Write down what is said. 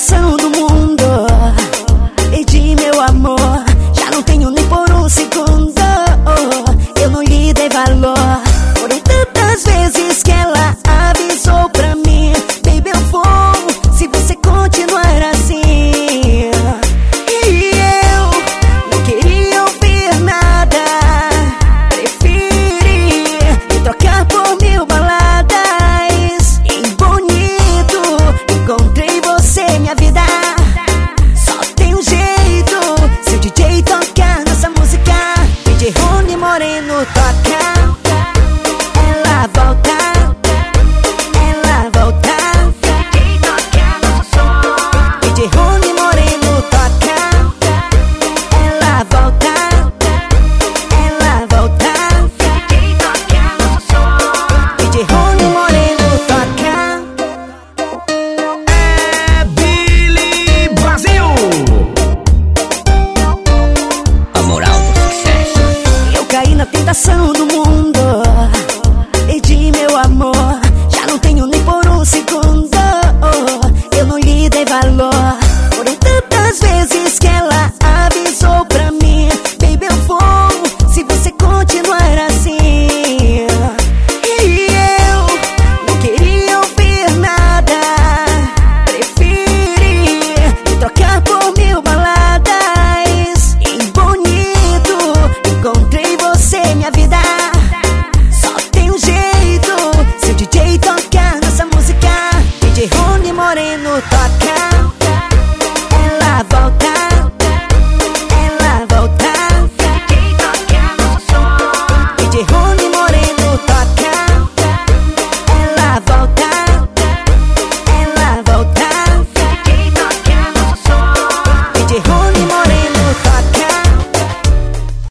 recordação moreno toca, ela volta. coração do